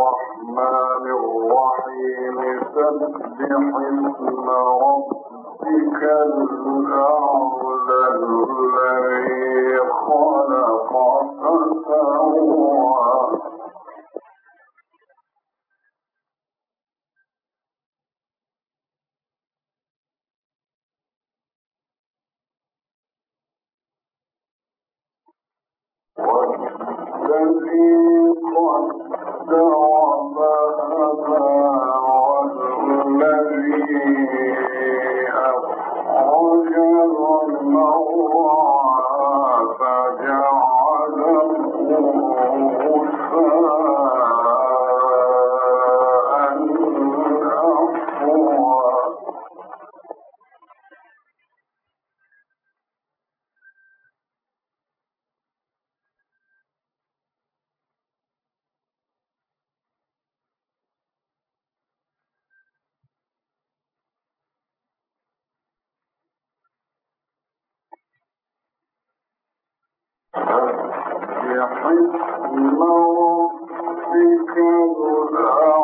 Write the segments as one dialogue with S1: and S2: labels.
S1: الرحمن الرحيم سبح ربك الأعلى الذي خلق فسوى لحسن موتك الأرض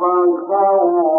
S1: فسوى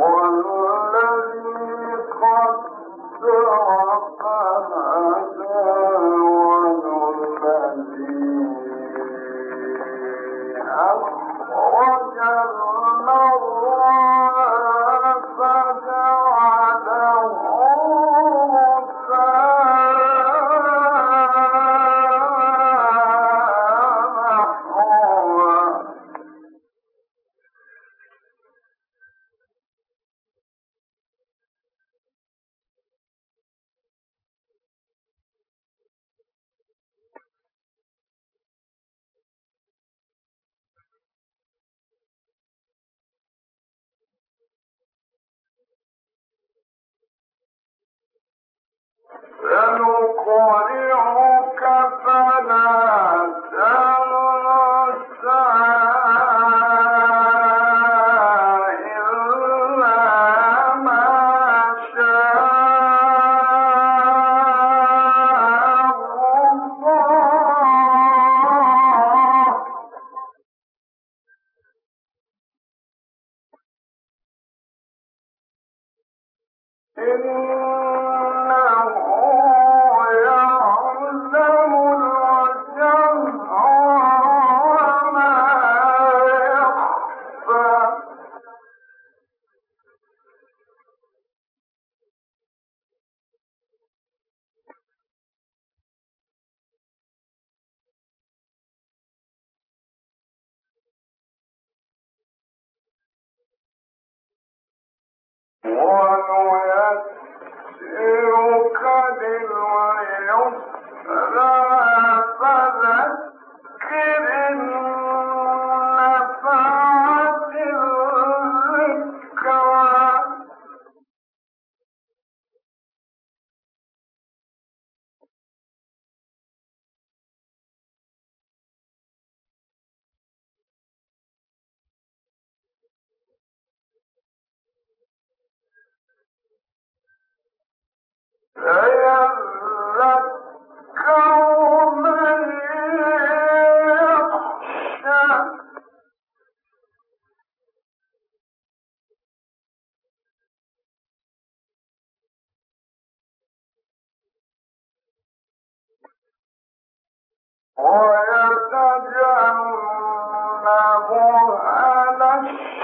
S1: والذي قدر ويتجنبها الأشقى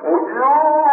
S1: وجوه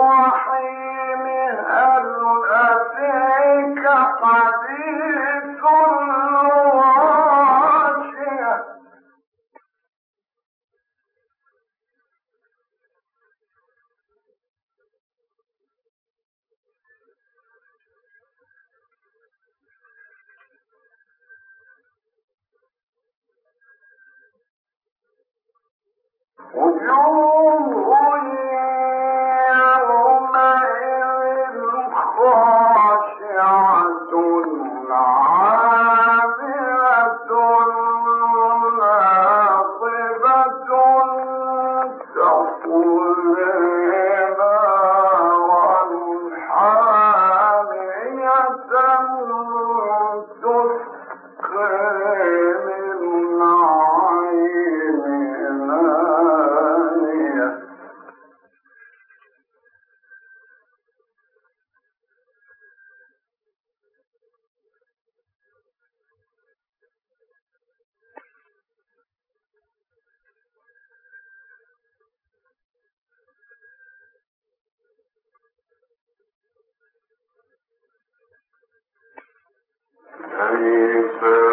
S1: Hare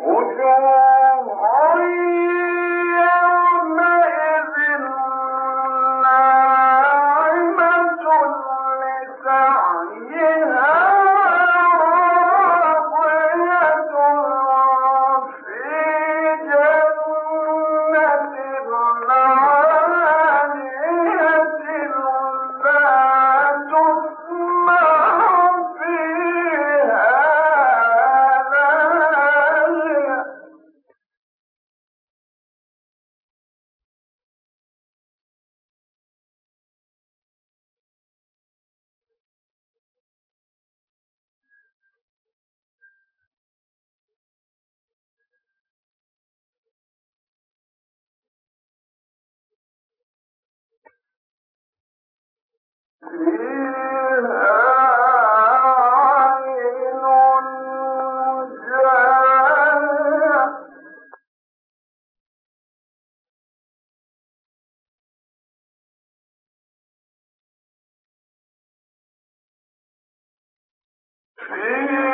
S1: وجوه فيه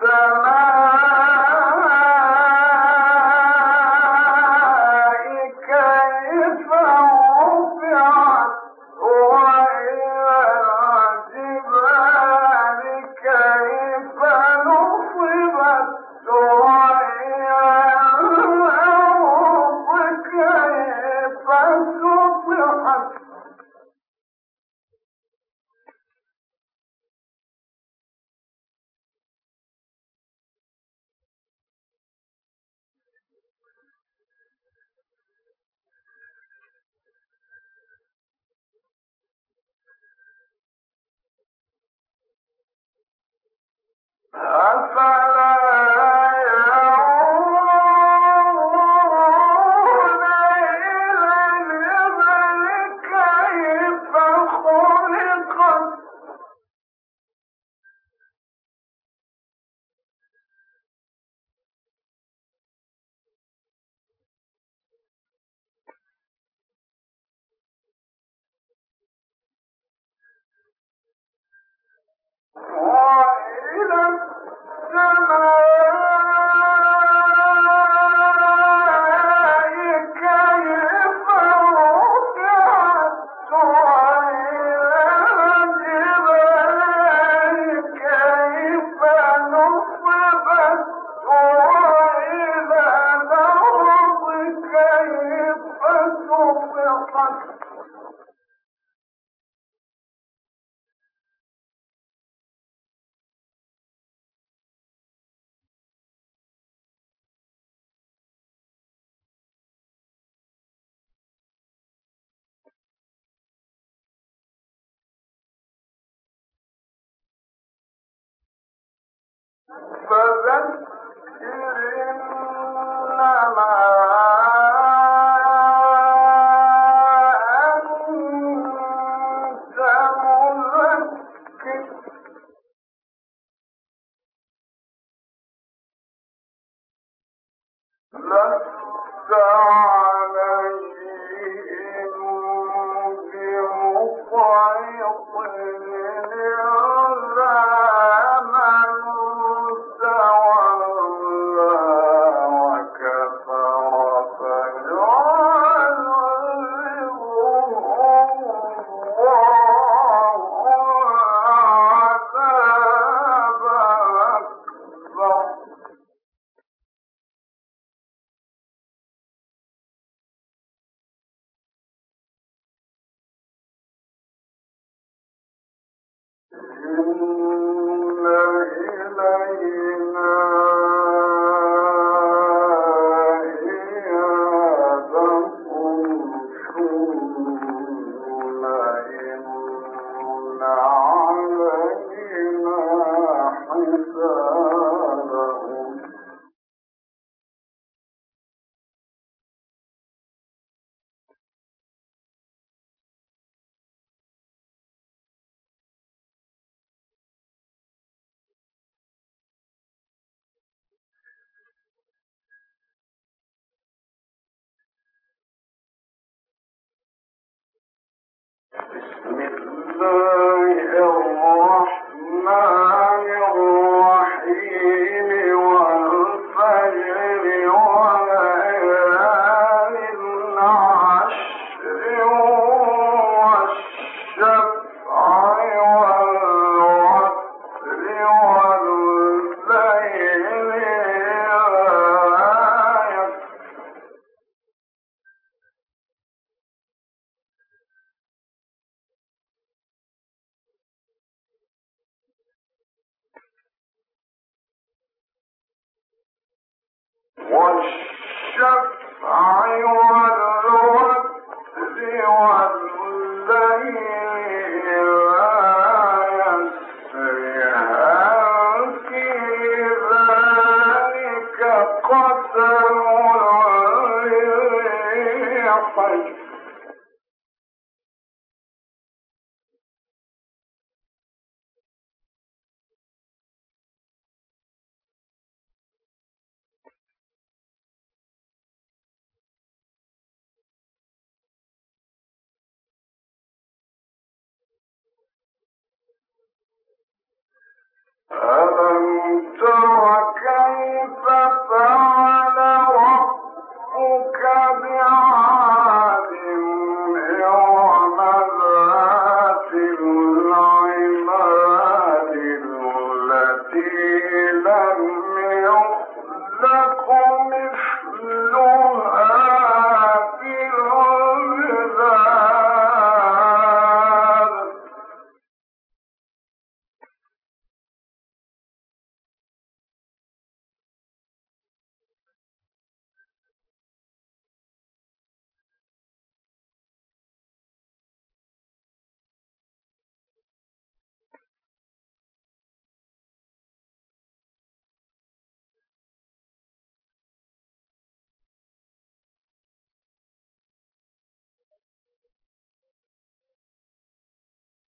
S1: فذكر والشفع والوتر والليل ألم تر كيف فعل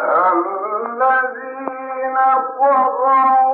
S1: الذين قضوا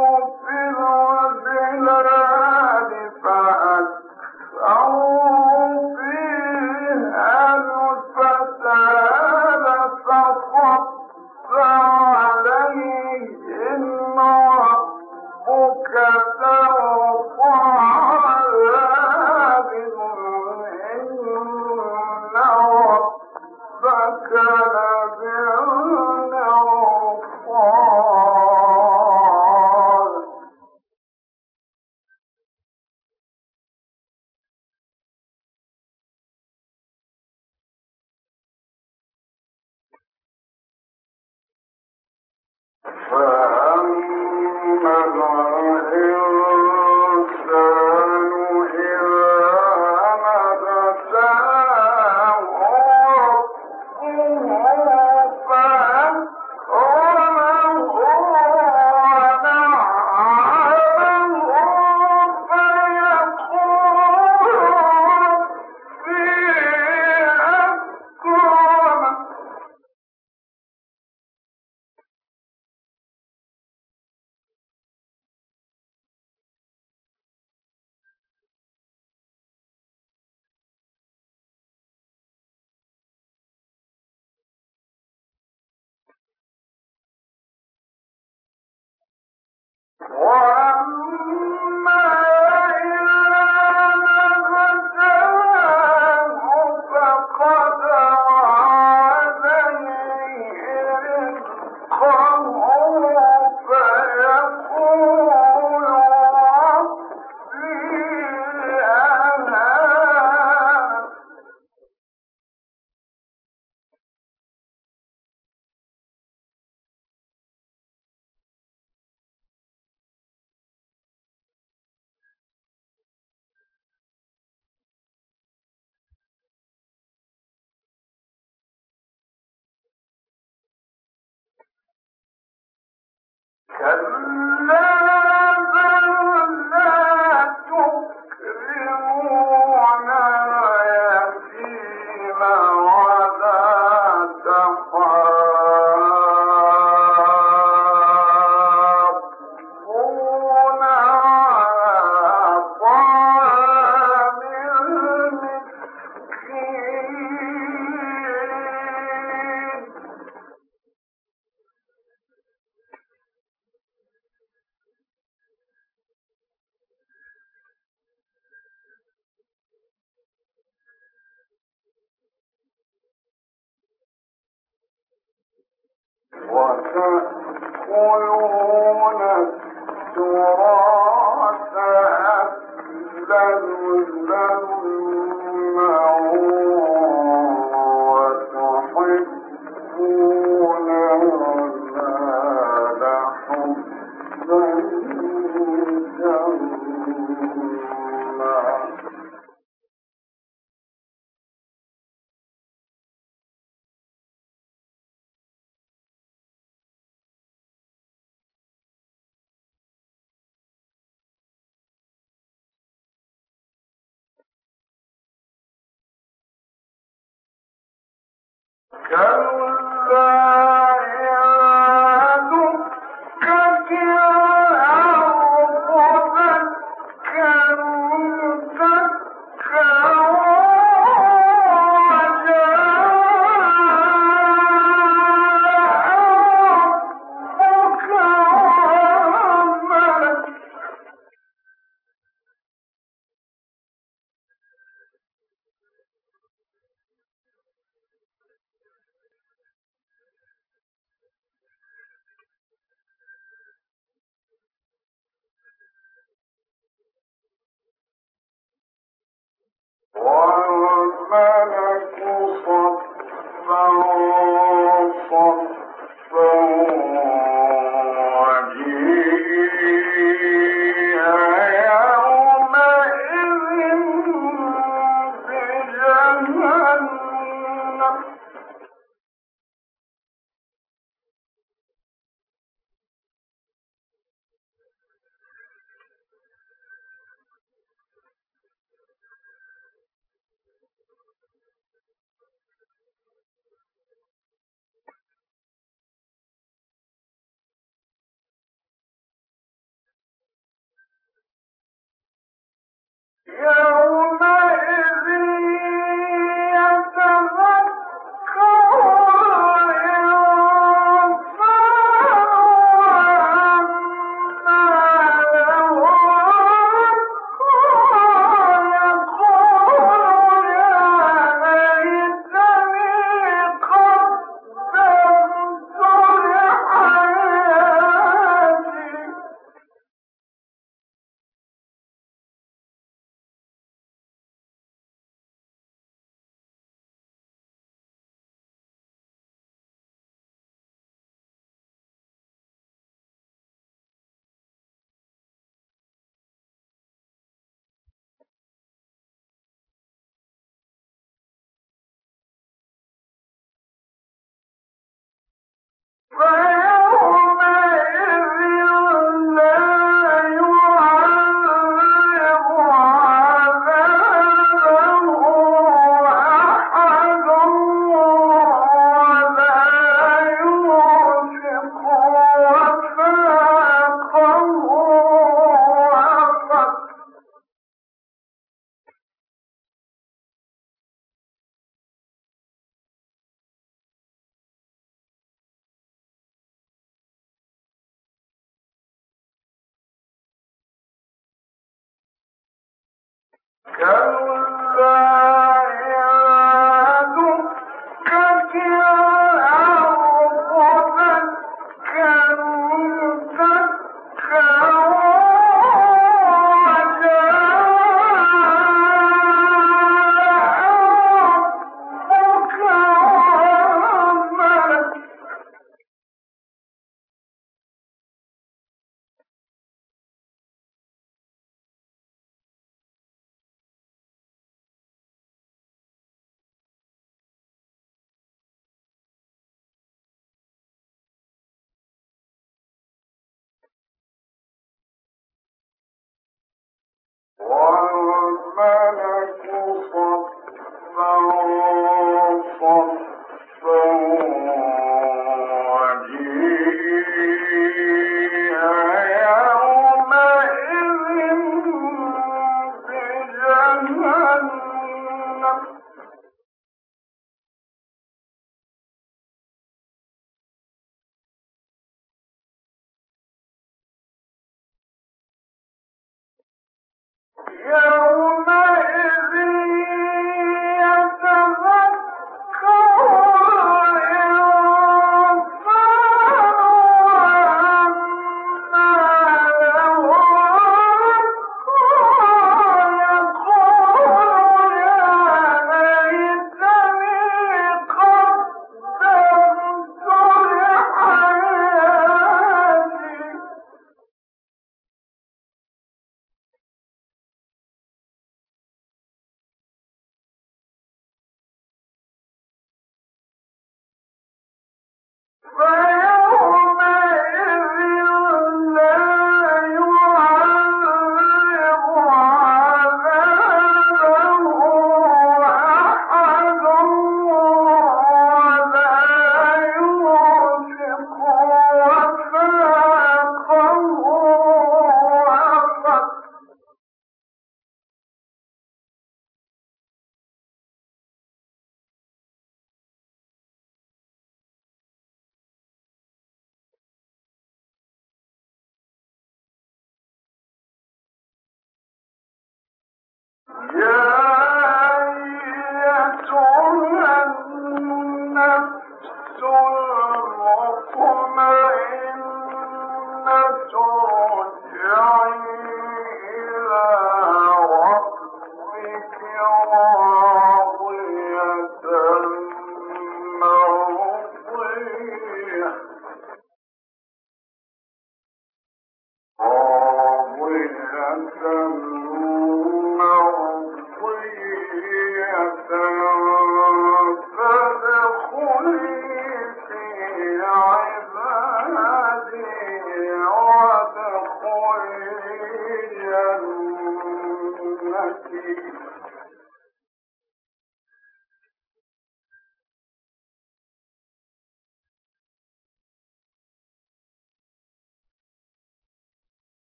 S1: go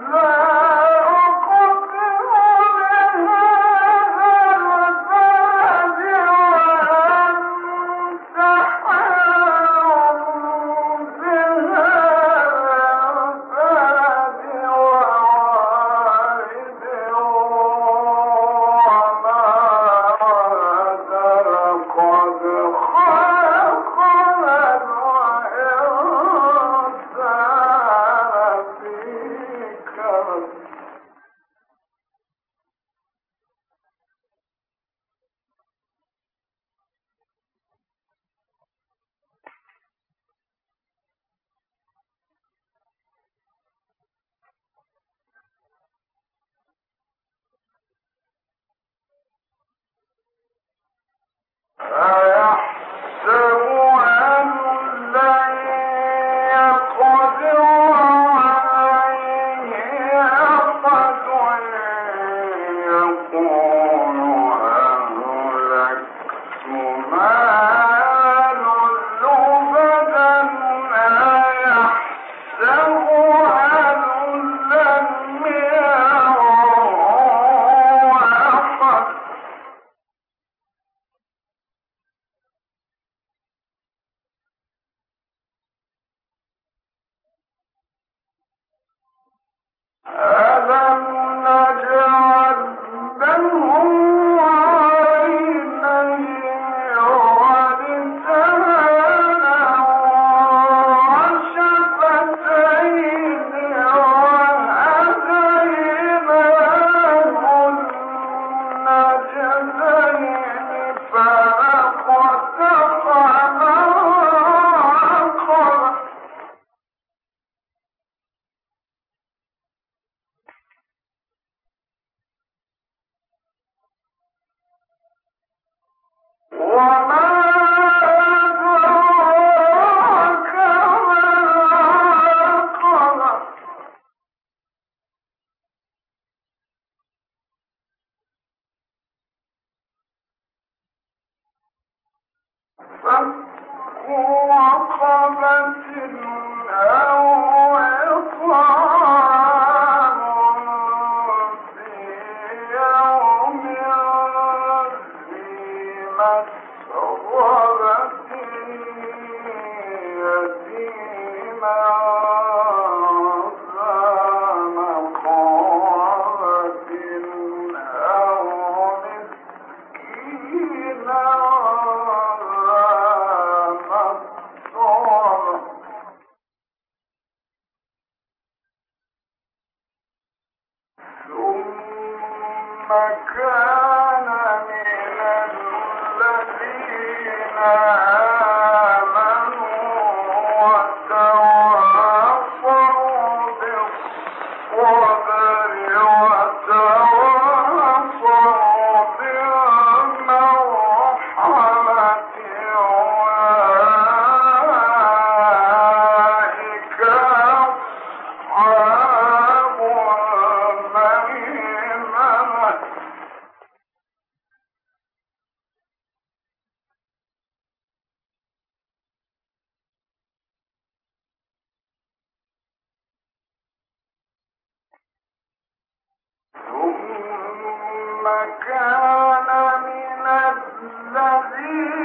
S1: Oh فك رقبة أو إطعام وكان من الذين